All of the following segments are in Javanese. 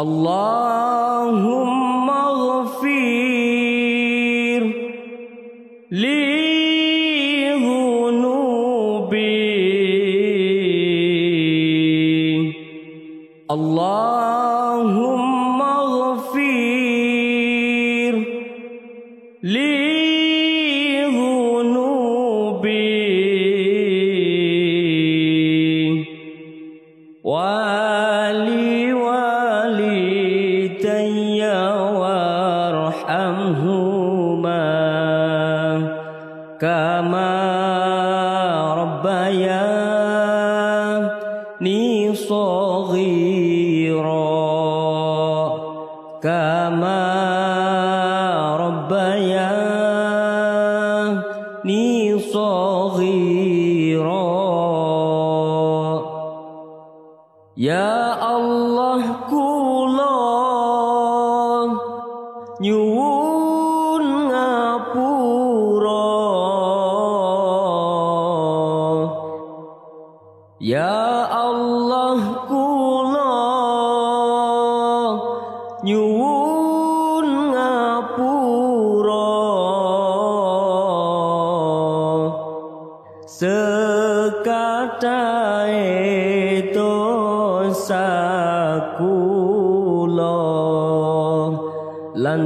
Allahum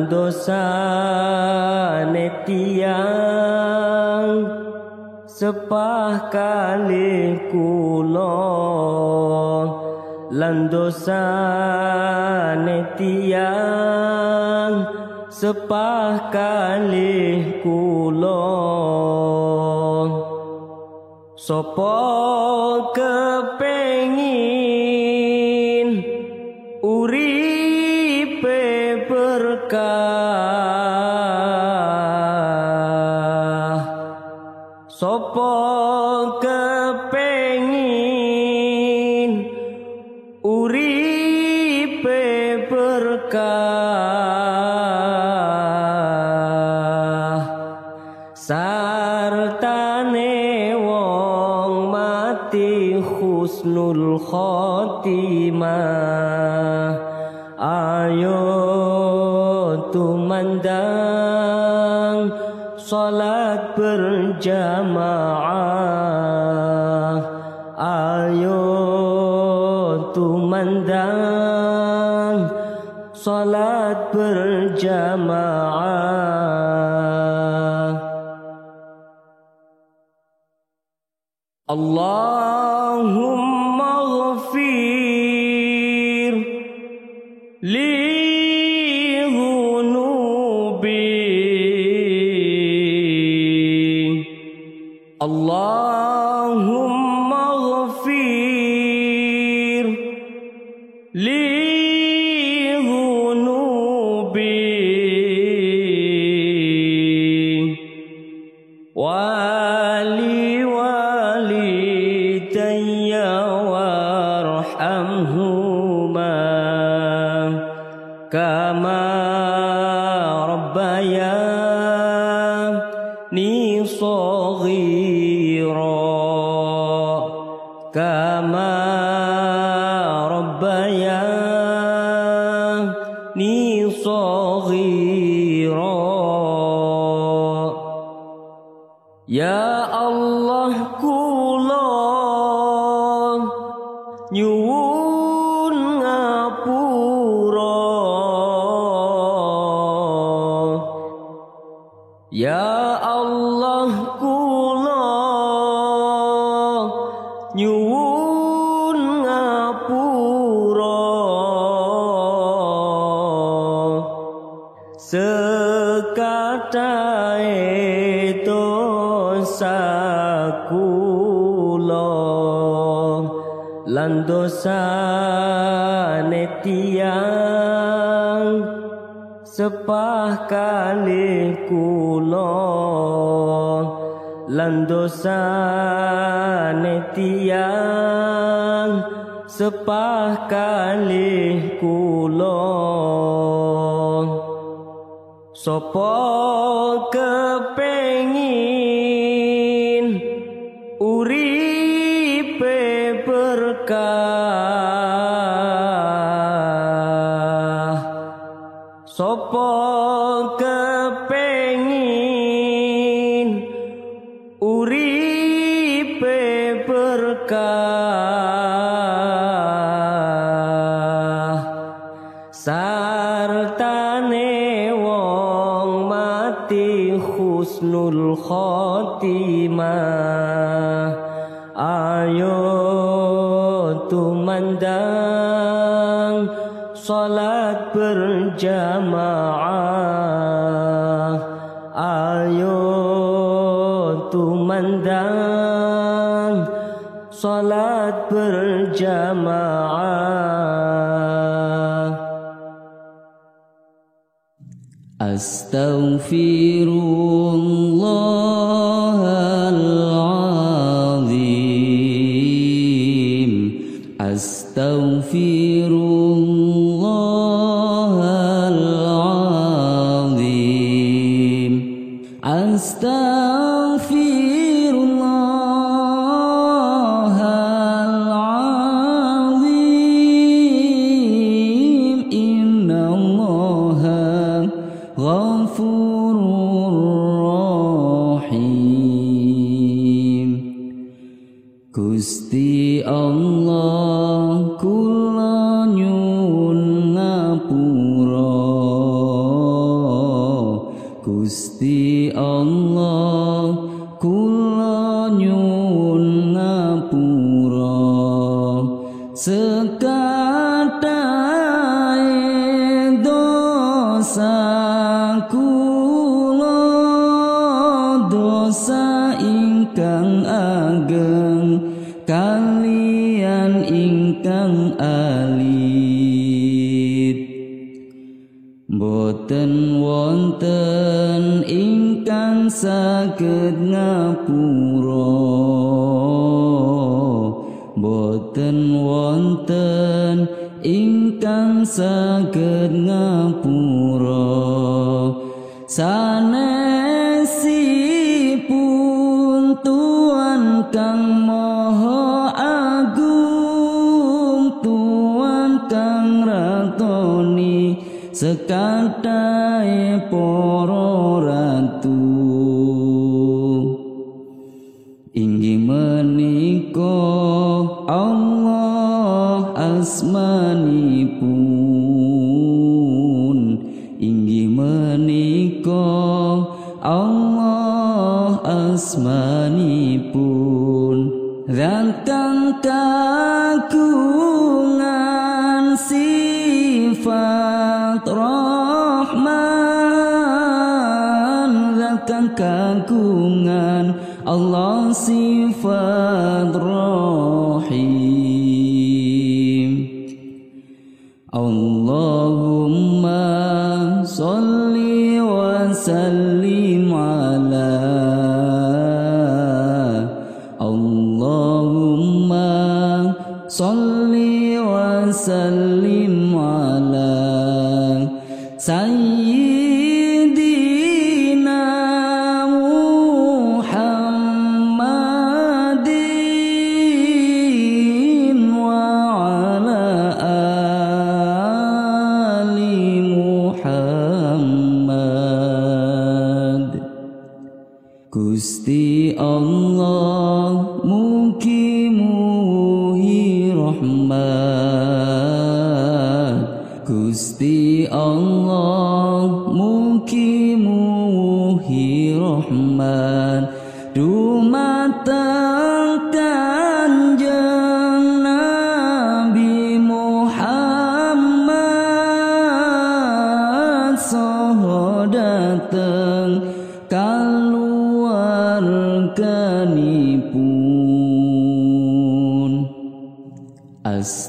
dosa netiang sepah kali kulo lan dosa netiang sepah kali kulo sapa kepe jamaah Ayo tumandang Salat berjamaah Allah Allah kula nyuwun dosa netiang sepah kali kulo lan dosa netiang sepah kali kulo. Sopo kepen jamaah Ayo tumandang Salat berjamaah Astaghfirullah inggih menika Allah asmani pun, Zatang kagungan sifat rahman. Zatang kagungan Allah sifat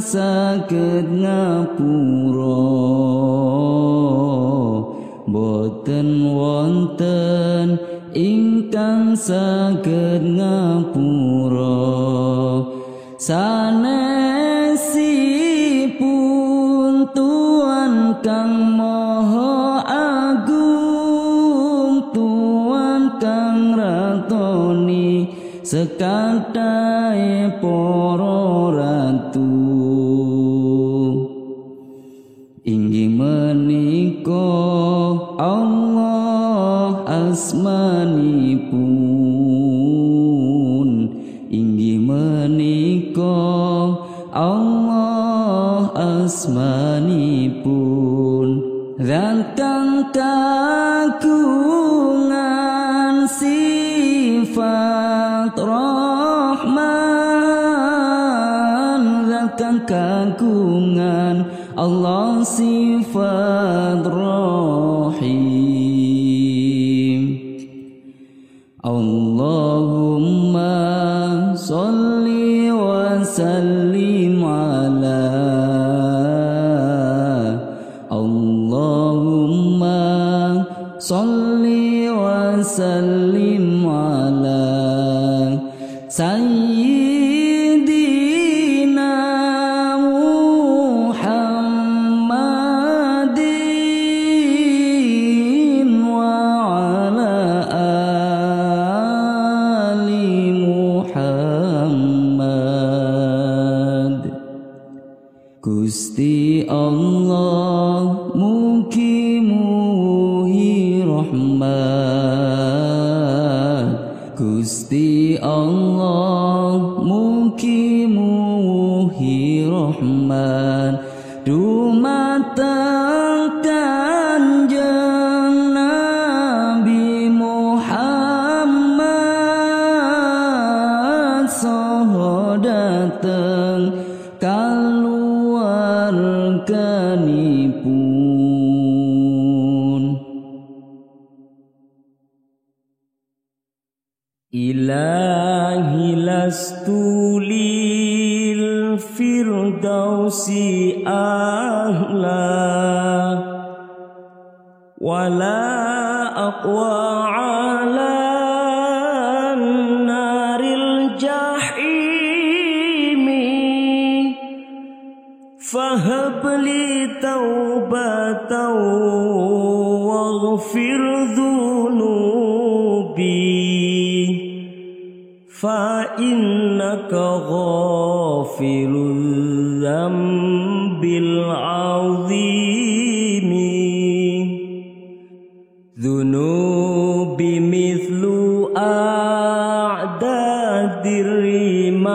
saged ngapura. Boten wonten ingkang saged ngapura. Sanesipun tuan kang maha agung tuan kang ratoni sekantai pun takkan ku ngan Allah sifat فإنك غافل الذنب العظيم. ذنوب مثل أعداد الرمال.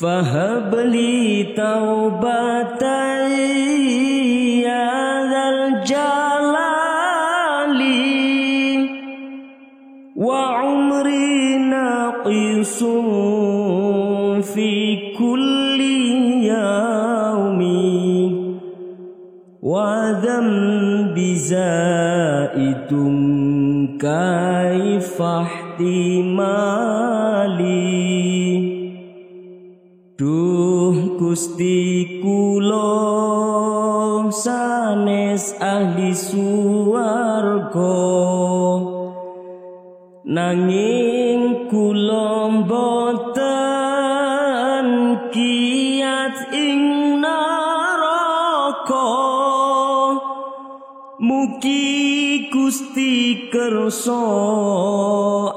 فهل كيف احتمالي Duh Gusti kula sanes ahli suwarga nanging kula boten kiat ing neraka. Mugi Gusti kerso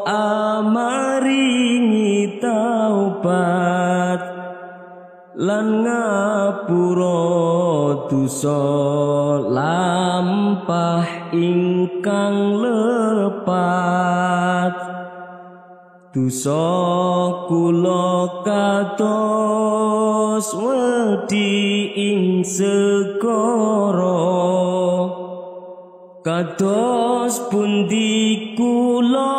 amaringi taubat lan ngapura dosa lampah ingkang lepat. Dosa kula kados wedi ing segoro kados pundi kula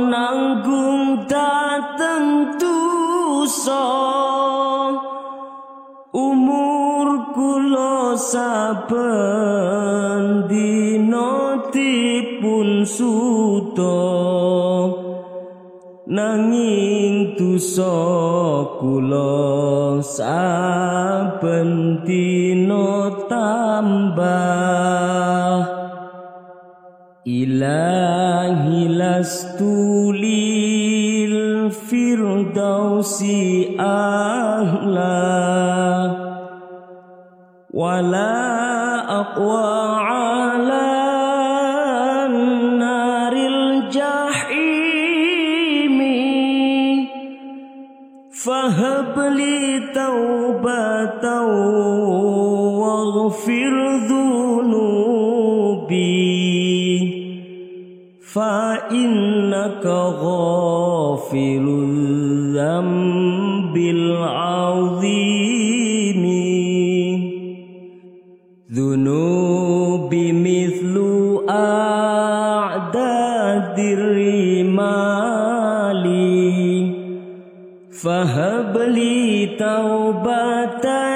nanggung dateng dosa. Umur kula saben dina dipun suta nanging dosa kula saben dina tambah إلهي لست لي الفردوس أهلا ولا أقوى على نار الجحيم. فهب لي توبة واغفر ذنوبي فإنك غافر الذنب العظيم. ذنوبي مثل أعداد الرمال. فهب لي توبة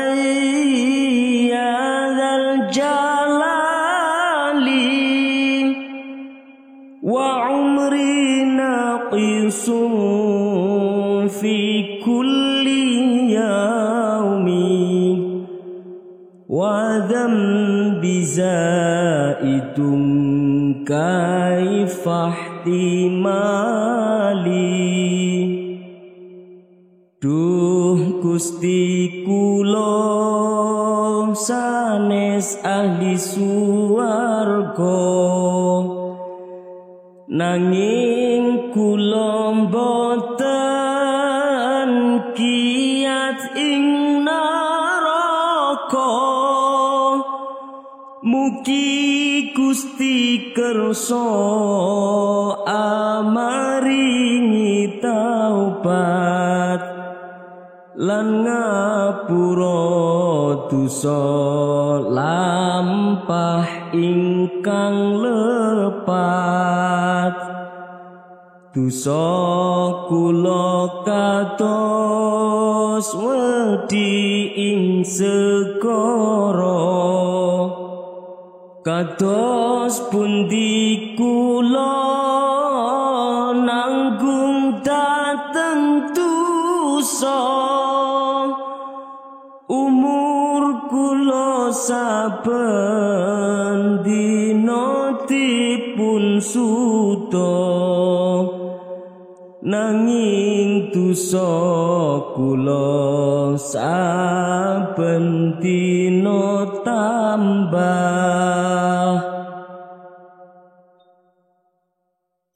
زائد كيف احتمالي Duh Gusti kula sanes ahli suwarga nanging kula boten kiat ing neraka mugi Gusti kersa amaringi taubat lan ngapura dosa lampah ingkang lepat. Dosa kula kados wedi ing segara kados pundi kula nanggung dateng dosa. Umur kula saben dina dipun suta. Nanging dosa kula saben dina tambah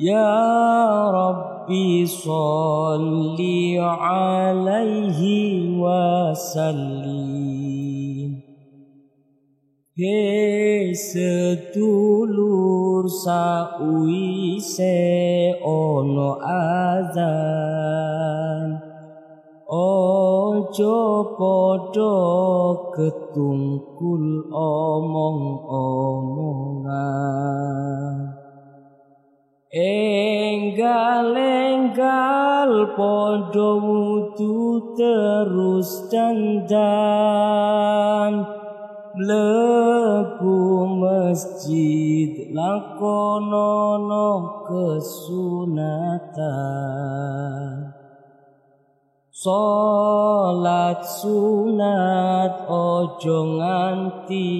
Ya Rabbi salli alaihi wasallim He sedulur sauise ono azan. Ojo podo ketungkul omong-omongan Enggal-enggal podo wudu terus dandan. Mlebu masjid lakonono kesunatan. Salat sunat ojo nganti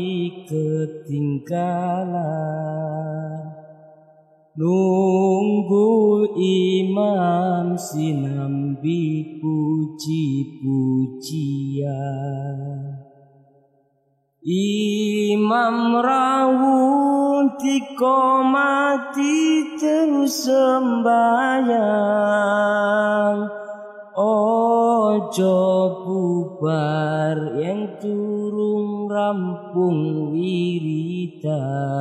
ketinggalan Nunggu imam sinambi puji-pujian Imam rawun tiko mati terus sembahyang. Ojo bubar yang turun rampung wiridan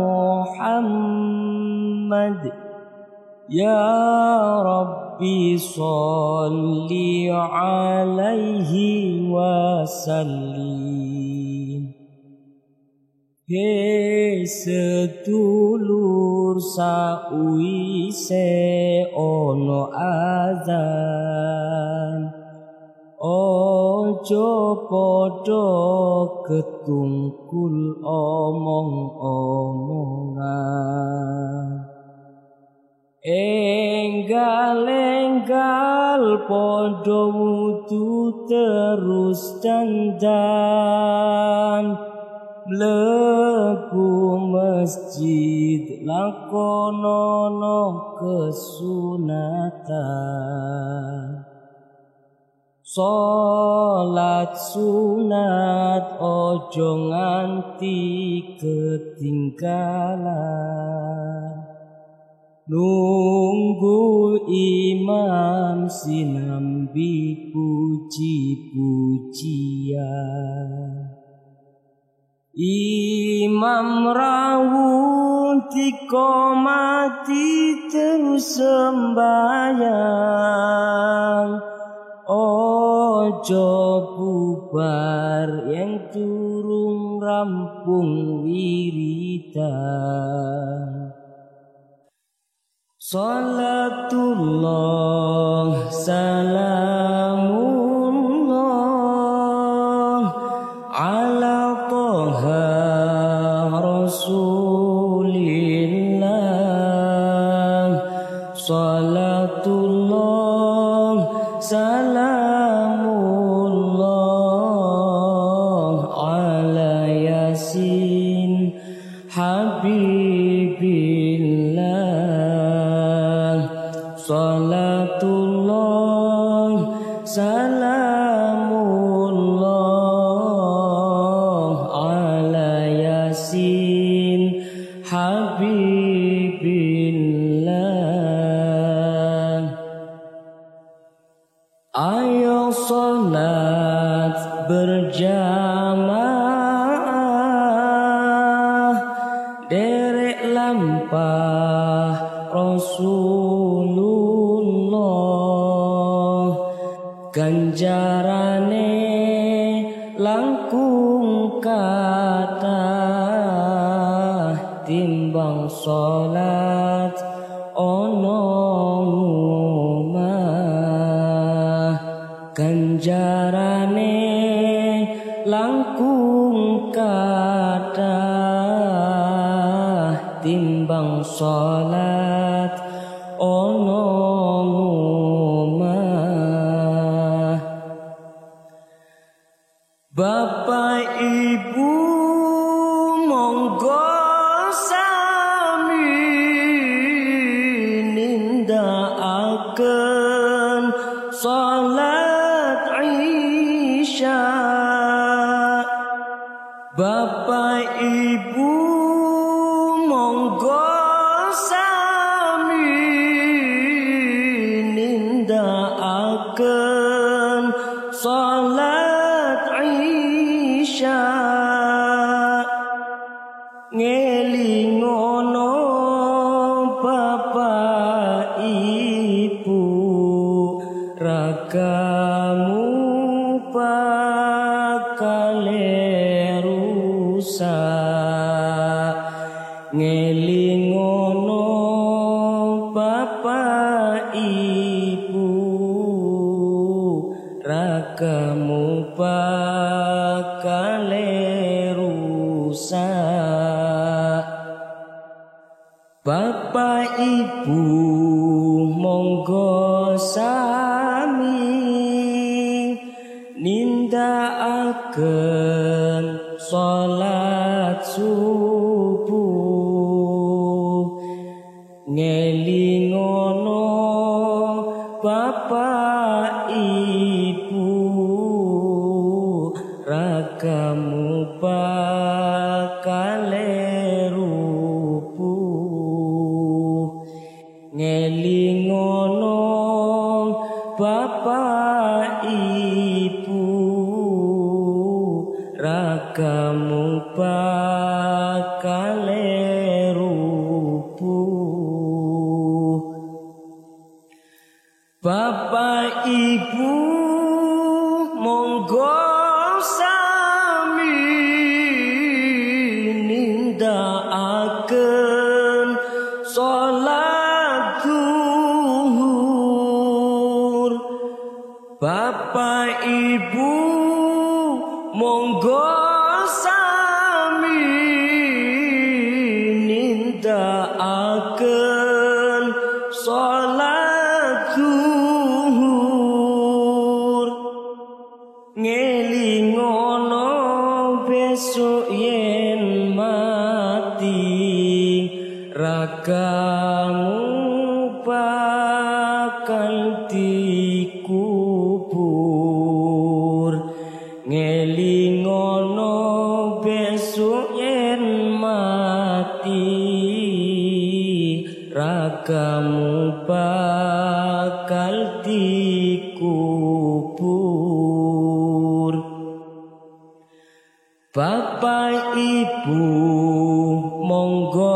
Ya Rabbi salli alaihi wasallim He sedulur sauise ono azan Ojo podo ketungkul omong-omongan Enggal-enggal podo wudu terus dandan. Mlebu masjid lakonono kesunatan. Salat sunat ojo nganti ketinggalan Nunggu imam sinambi puji-pujian Imam rawun tiko mati terus sembahyang. Ojo bubar yang turun rampung wiridan Salatullah salam Salat berjalan. الصلاة Bapak Ibu monggo sami. Nindakaken salat subuh. Prabu monggo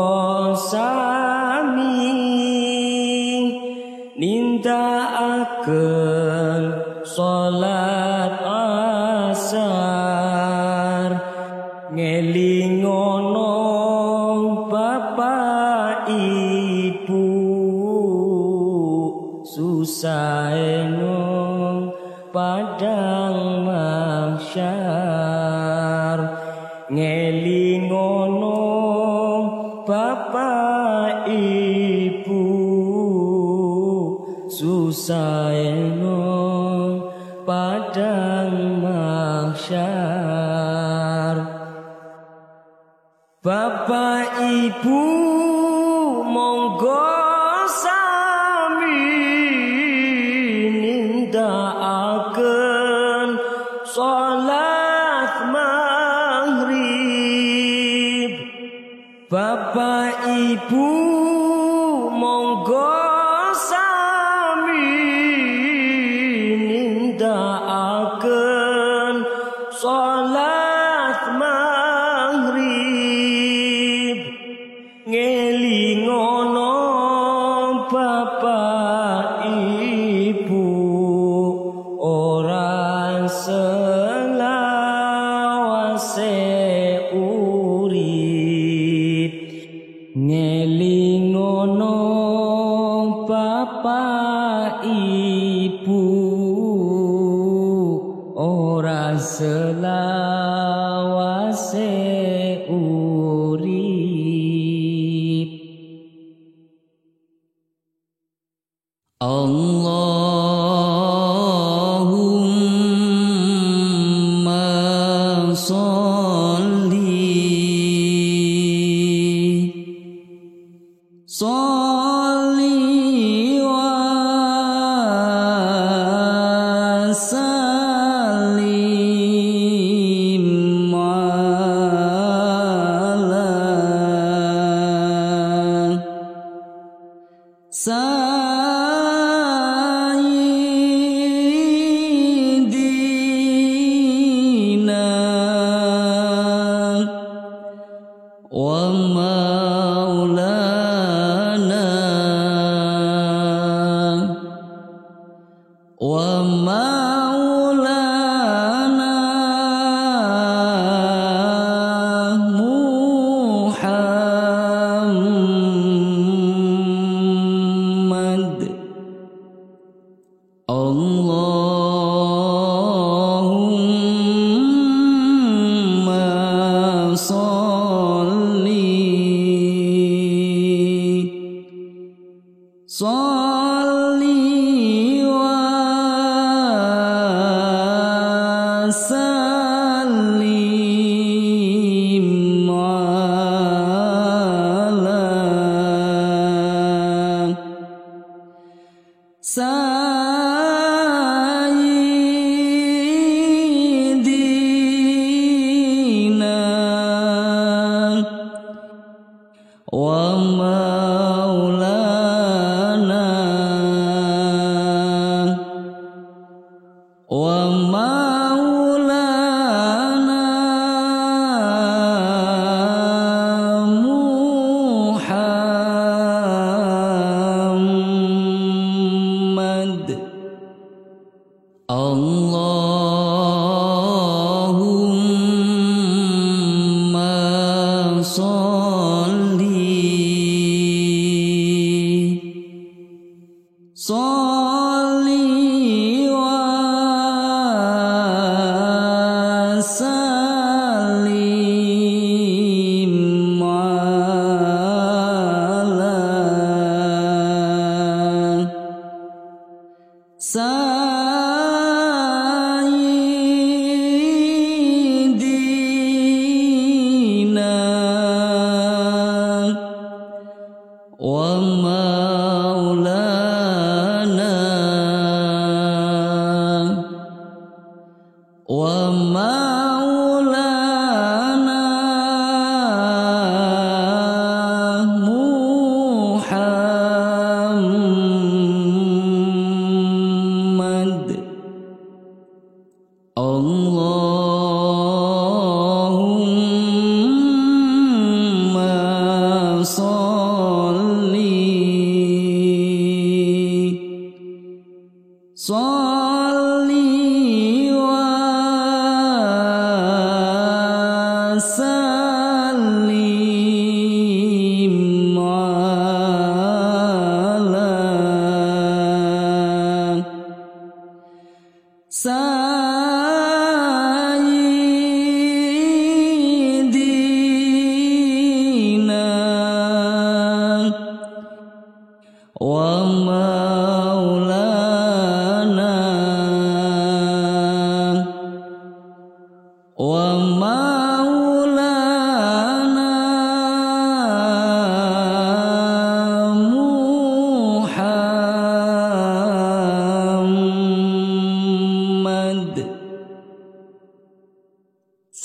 الضالين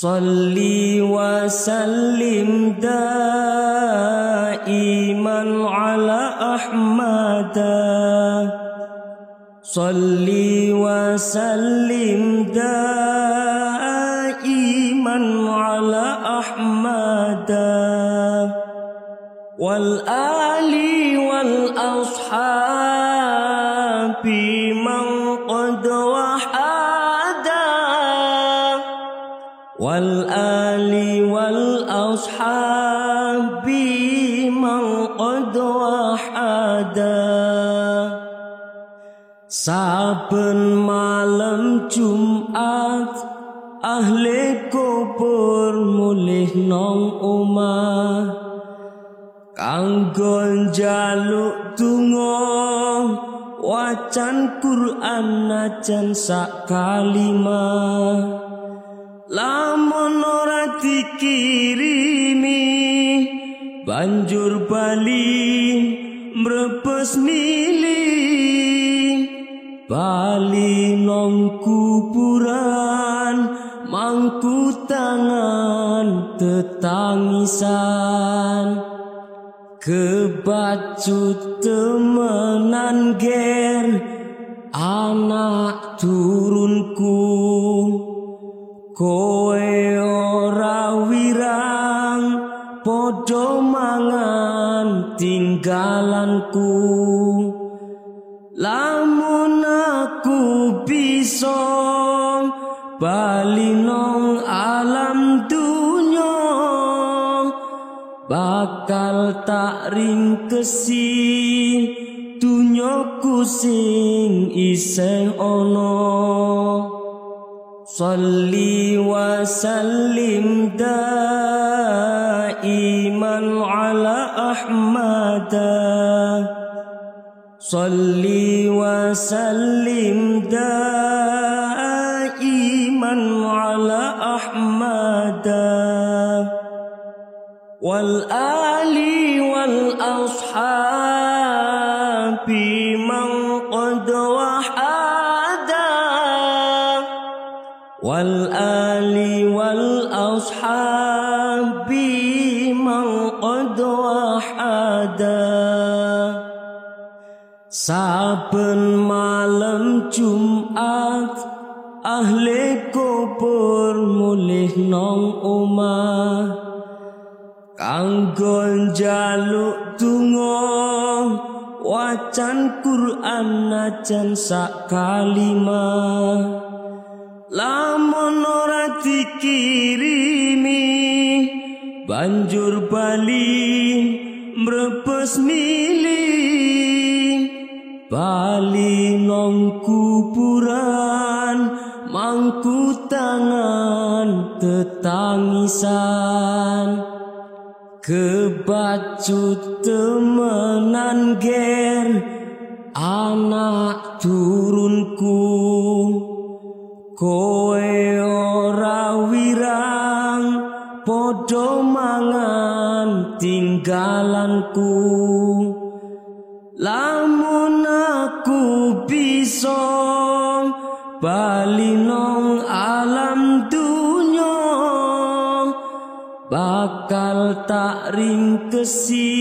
صل وسلم دائما على أحمد. صل وسلم دائما على أحمد. والآل Saben malam Jumat ahli kubur mulih nong omah kanggo njaluk donga wacan Quran najan sak kalimah. Lamun ora dikirimi banjur bali mrebes mili bali nong kuburan mangku tangan tetangisan. Kebacut temenan ger anak turunku. Kowe ora wirang podo mangan tinggalanku. Aku bisa bali nong alam dunya bakal tak ringkesi dunyaku sing isih ana Salli wa sallim daiman ala Ahmad Salli wa sallim daiman والآل والأصحاب من قد وحدا. والآل والأصحاب من قد وحدا. Saben malam Jumat ahli kubur mulih nong omah kanggo njaluk donga wacan Quran najan sak kalimah lamun ora dikirimi banjur bali mrebes milih bali nong kuburan mangku tangan tetangisan kebacut temenan ger. Anak turunku koe ora wirang. Podo mangan tinggalanku. Lamun aku bisa bali bakal tak ringkesi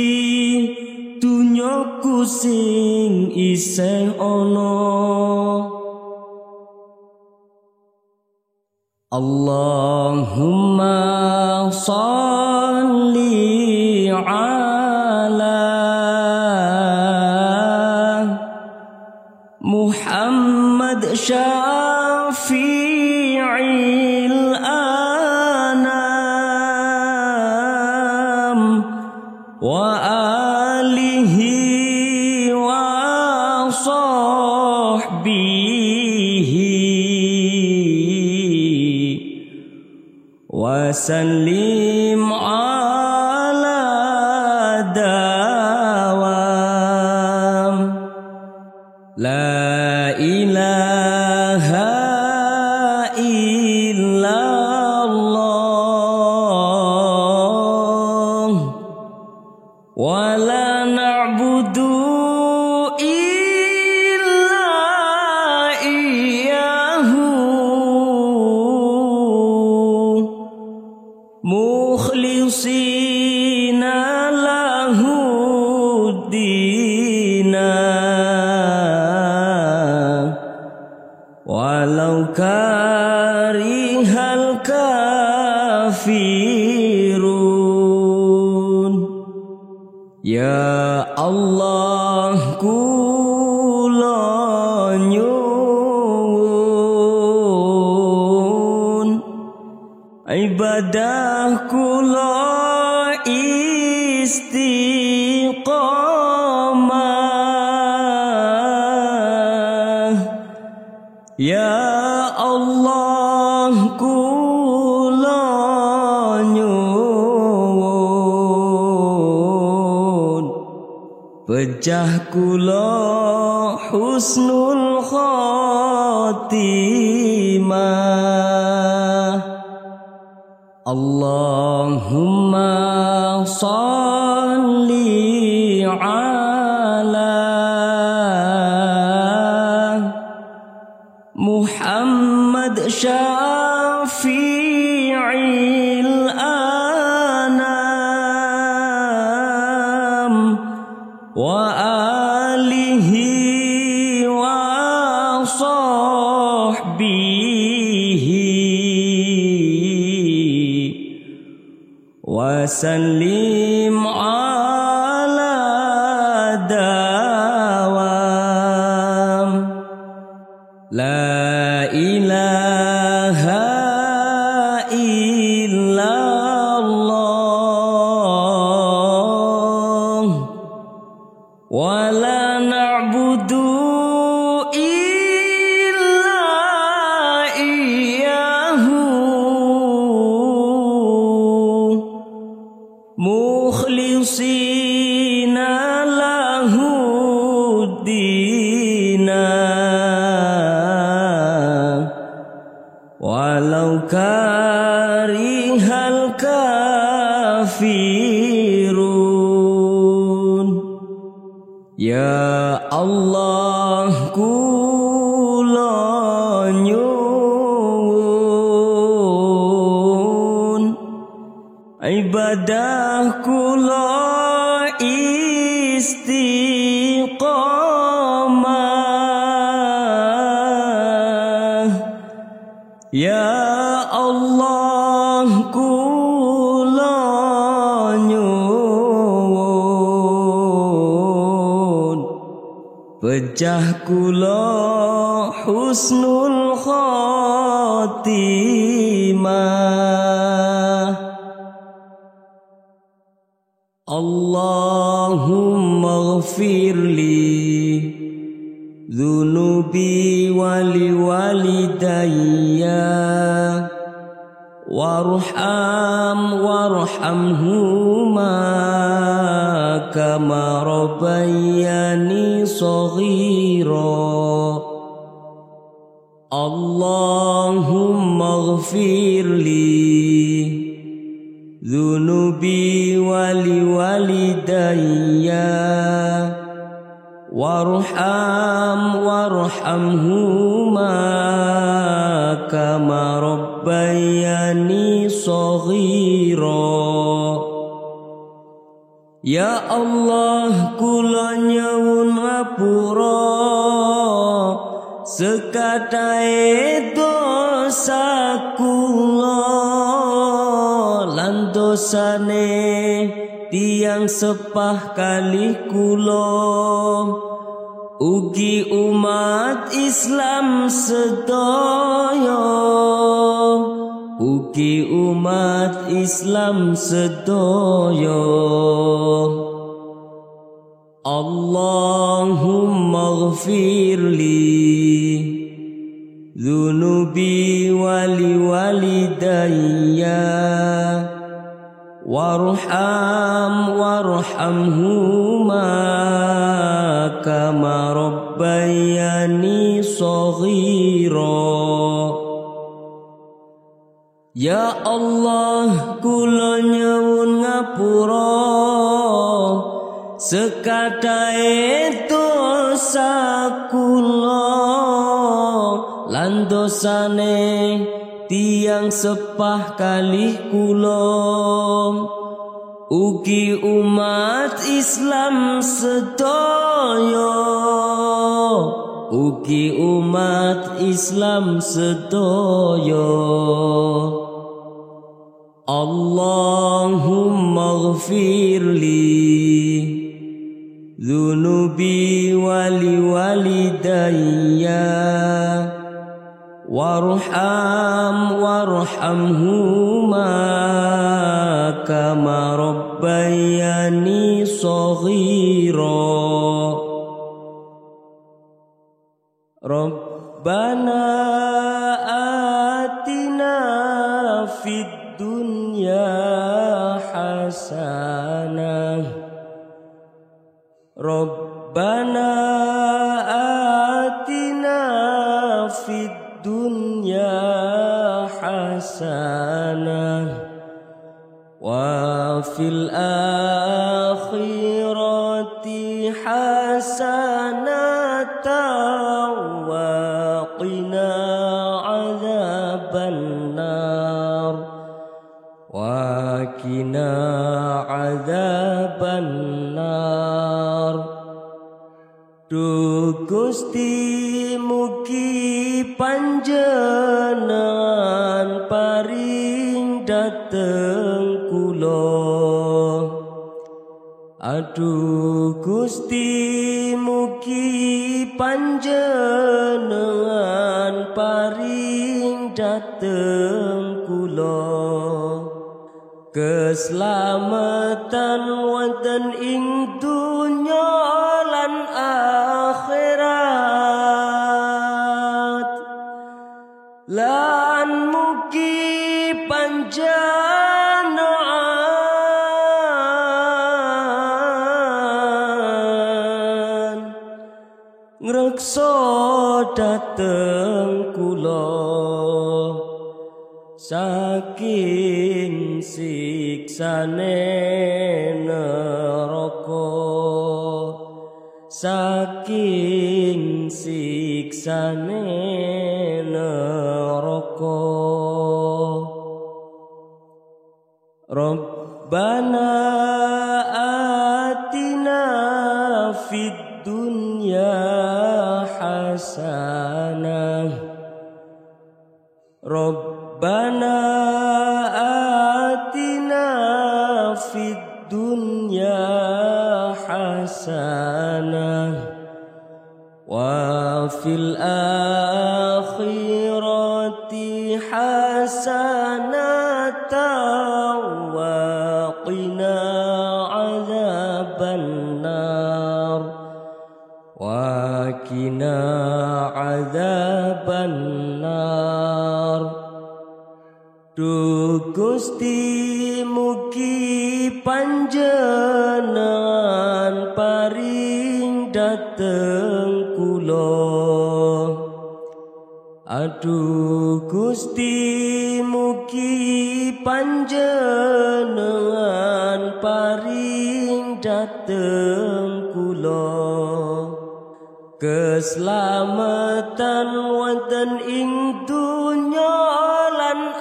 dunyaku sing isih ana Allahumma salli ala Muhammad syafi'il ibadah kula istiqamah. Ya Allah kula nyuwun. Pejah kula husnul khatimah اللهم صل وسلم Allah kula nyuwun pecah kula husnul khatimah. Allahumma ghafir li wali walidayya وارحم وارحمهما كما ربياني صغيرا. اللهم اغفر لي ذنوبي ولوالدي. وارحم وارحمهما كما ربياني صغيرا Ya Allah kula nyuwun ngapura sekatae dosa kula lan dosane tiang sepah kali kula ugi umat Islam sedaya ugi umat Islam sedaya Allahumma ghafir li dhunubi wali walidayya warham warhamhuma kama rabbayani saghira Ya Allah kula nyuwun ngapura. Sekatae dosa kula lan dosane tiang sepah kali kula. Ugi umat Islam sedaya. Ugi umat Islam sedaya اللهم اغفر لي ذنوبي ولوالدي وارحم وارحمهما كما ربياني صغيرا ربنا آتنا في الدنيا حسنة ربنا آتنا في الدنيا حسنة وفي الآخرة Gusti mugi panjenengan paring dateng kula. Aduh Gusti mugi panjenengan paring dateng kula. Keselamatan wonten ing dunya dateng kula. Saking siksane neraka. Saking siksane neraka. Rabbana atina fid Gusti mugi panjenengan paring dateng kula. Aduh Gusti mugi panjenengan paring dateng kula. Keselamatan wonten ing dunya lan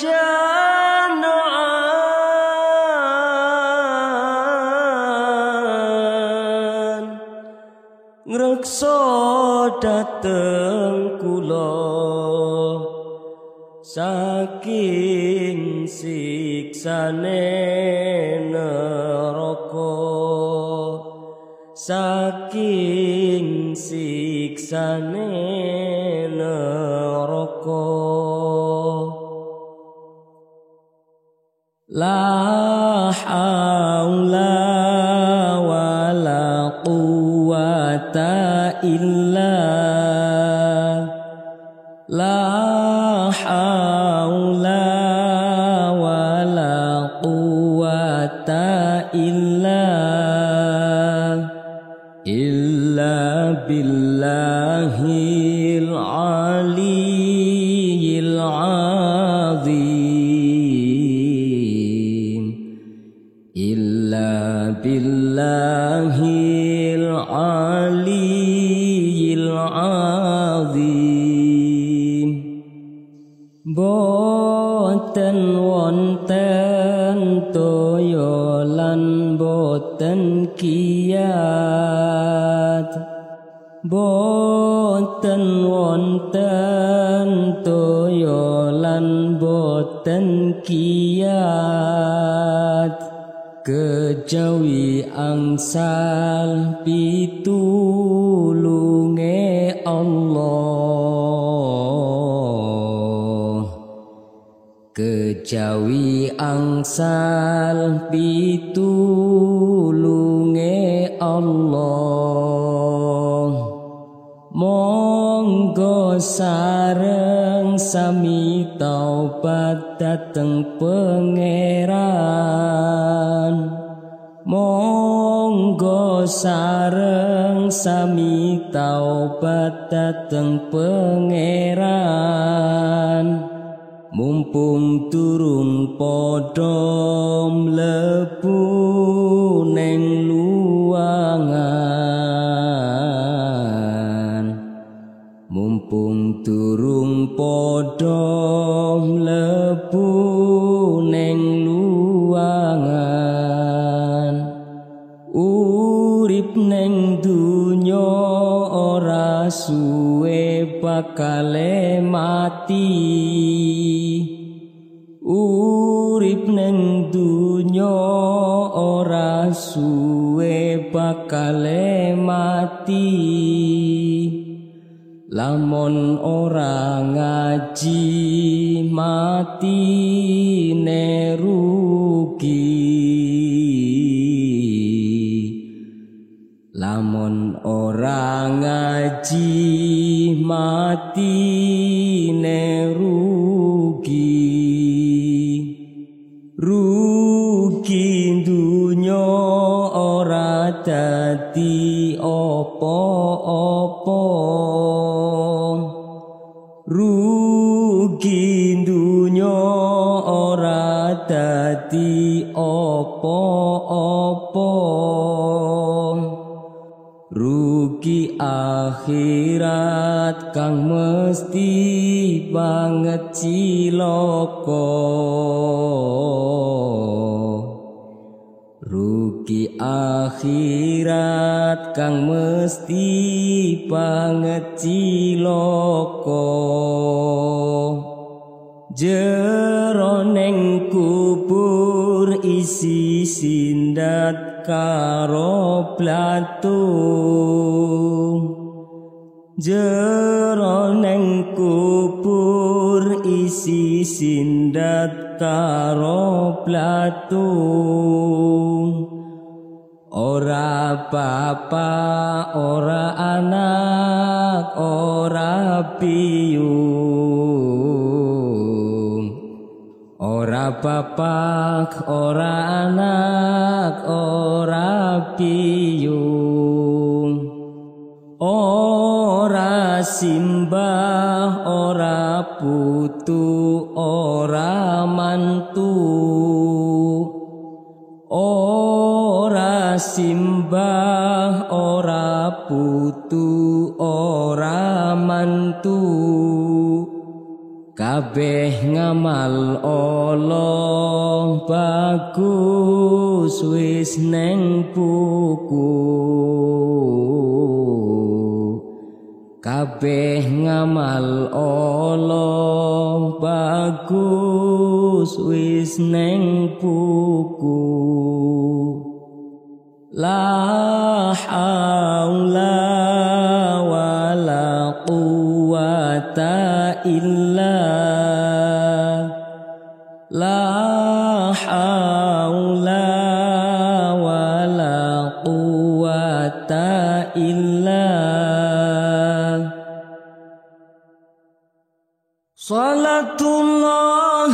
panjenengan ngreksa dateng kula. Saking siksane neraka. Saking siksane La kiat boten wonten toya lan boten kiat. Kejawi angsal pitulunge Allah. Kejawi angsal pitulunge Allah. Monggo sareng sami taubat dateng pangeran. Monggo sareng sami taubat dateng pangeran. Mumpung turung padha mlebu padha mlebu neng luangan urip neng dunya ora suwe bakale mati. Urip neng dunya ora suwe bakale mati lamun ora ngaji mati nerugi lamun ora ngaji mati nerugi rugi dunya ora dadi dadi dadi apa-apa. Rugi akhirat kang mesti banget cilaka. Rugi akhirat kang mesti banget jeroneng kubur isi sindat karo platu jeroneng kubur isi sindat karo platu ora bapa ora anak ora piyu bapak ora anak ora piyu ora simbah ora putu ora mantu. Ora simbah ora putu ora mantu kabeh ngamal Allah bagus wis neng buku kabeh ngamal Allah bagus wis neng buku la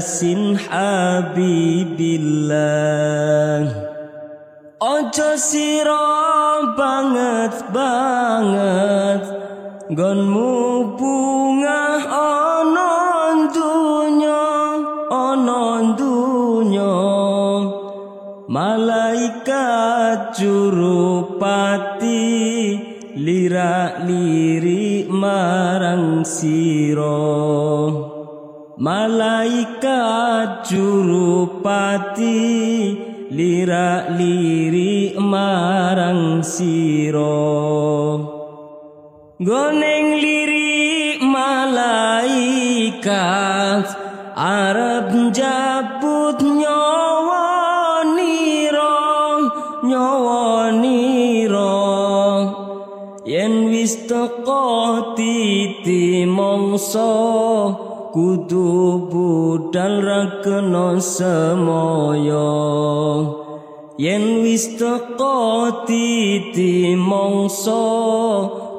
Sin habibillah. Ojo siro banget banget. Gonmu bunga onon dunyo Onon dunyo Malaikat jurupati Lirak lirik marang siroh malaikat jurupati lirak lirik marang siro goneng lirik malaikat arep njabut nyawa niro nyawa niro yen wis teko titi mongso kudu budal ra kena semoyo. Yen wis teko titi mongso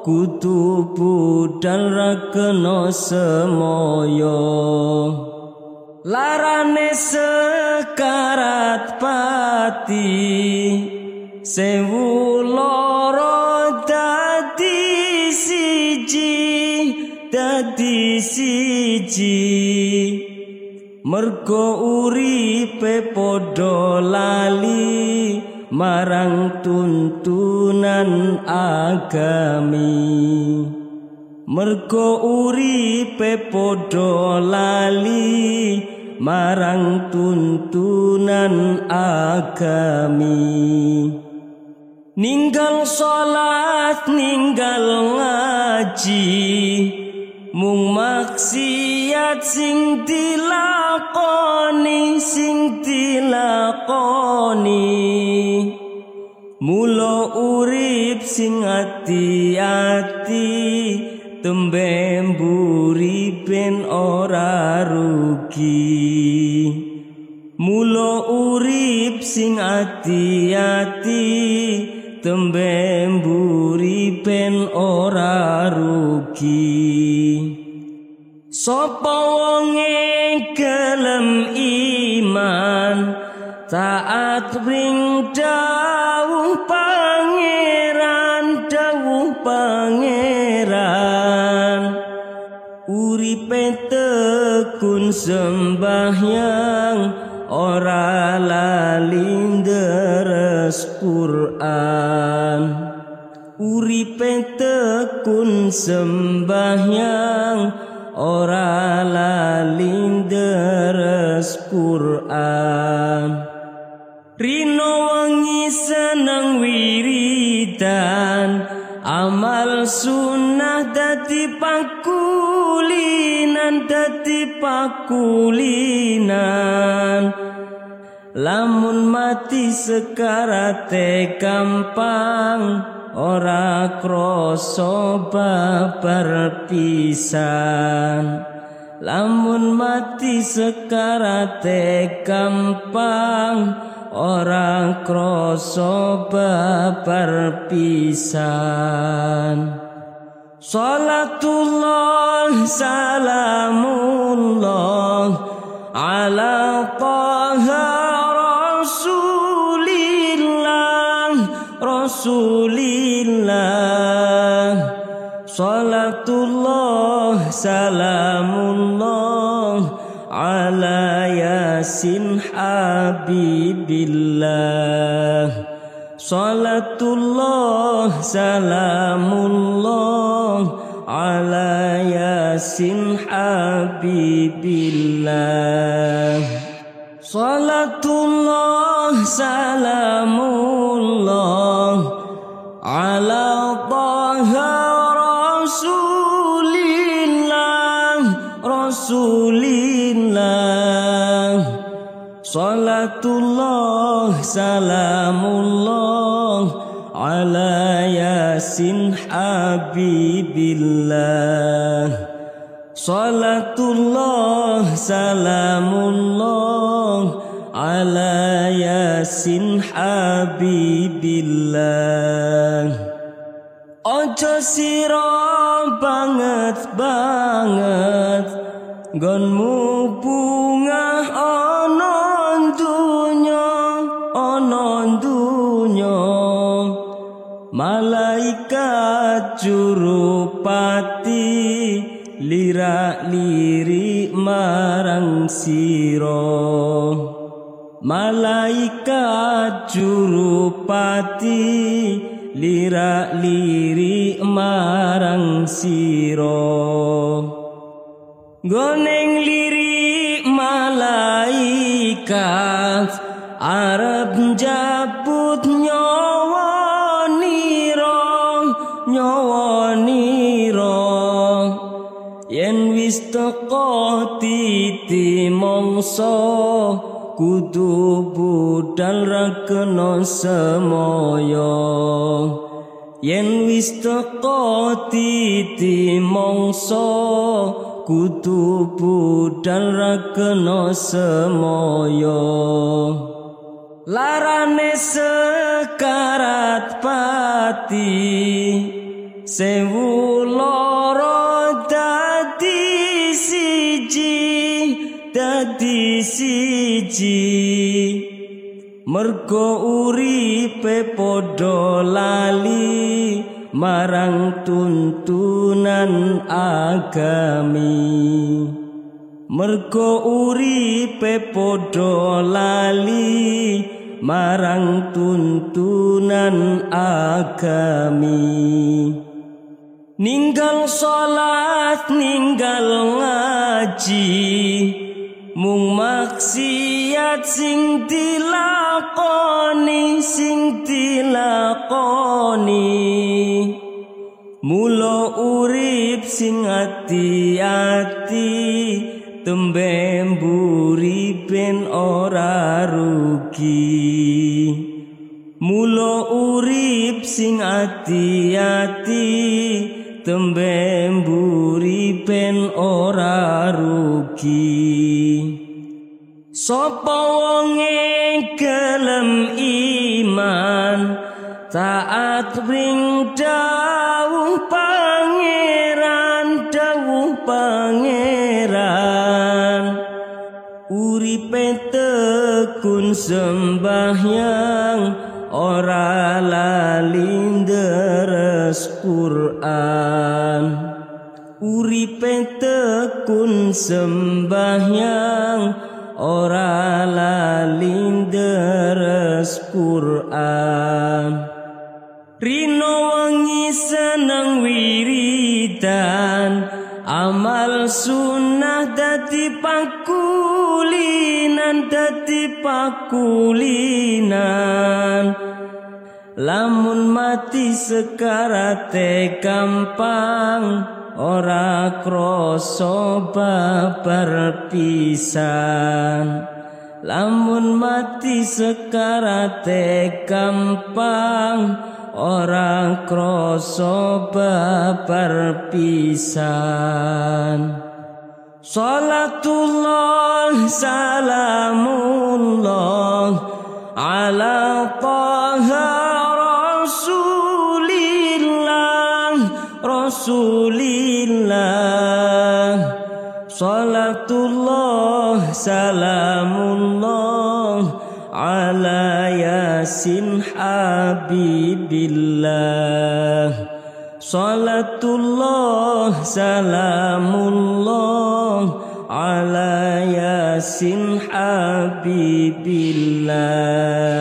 kudu budal ra kena semoyo. Larane sekarat pati sewu loro dadi siji dadi siji mergo uripe padha lali marang tuntunan agami. Mergo uripe padha lali marang tuntunan agami. Ninggal salat ninggal ngaji mung maksiat sing dilakoni sing dilakoni. Mula urip sing ati-ati tembe ben ora rugi. Mula urip sing ati-ati tembe ben ora rugi Sopo wonge gelem iman? Taat ring dawuh pangeran dawuh pangeran. Uripe tekun sembahyang ora lali deres Quran. Uripe tekun sembahyang ora lali deres Quran. Rino wangi seneng wiridan. Amal sunnah dadi pakulinan dadi pakulinan. Lamun mati sekarate gampang ora krasa babar lamun mati sekarate gampang ora krasa babar pisan. Salatullah salamullah ala taha سلام الله على ياسين حبيب الله صلاة الله سلام الله على ياسين حبيب الله صلاة الله سلام الله salamullah ala yasin habibillah. Salatullah salamullah ala yasin habibillah. Ojo sira banget banget. Gonmu bunga lirak lirik marang sira. Malaikat jurupati lirak lirik marang sira. Goneng mongso kudu budal ra kena semoyo. Yen wis teko titi mongso kudu budal ra kena semoyo. Larane sekarat pati sewu loro siji mergo uripe padha lali marang tuntunan agami. Mergo uripe padha lali marang tuntunan agami. Ninggal salat ninggal ngaji mung maksiat sing dilakoni sing dilakoni. Mula urip sing ati-ati tembe mburi ben ora rugi. Mula urip ati-ati tembe mburi ben Sopo wonge gelem iman? Taat ring dawuh pangeran dawuh pangeran. Uripe tekun sembahyang ora lali deres Quran. Uripe tekun sembahyang ora lali deres Quran. Rino wangi seneng wiridan. Amal sunnah dadi pakulinan dadi pakulinan. Lamun mati sekarate gampang ora krasa babar lamun mati sekarate gampang ora krasa babar pisan. Salatullah salamullah ala qaha rasulillah rasul سلام الله على ياسين حبيب الله صلاة الله سلام الله على ياسين حبيب الله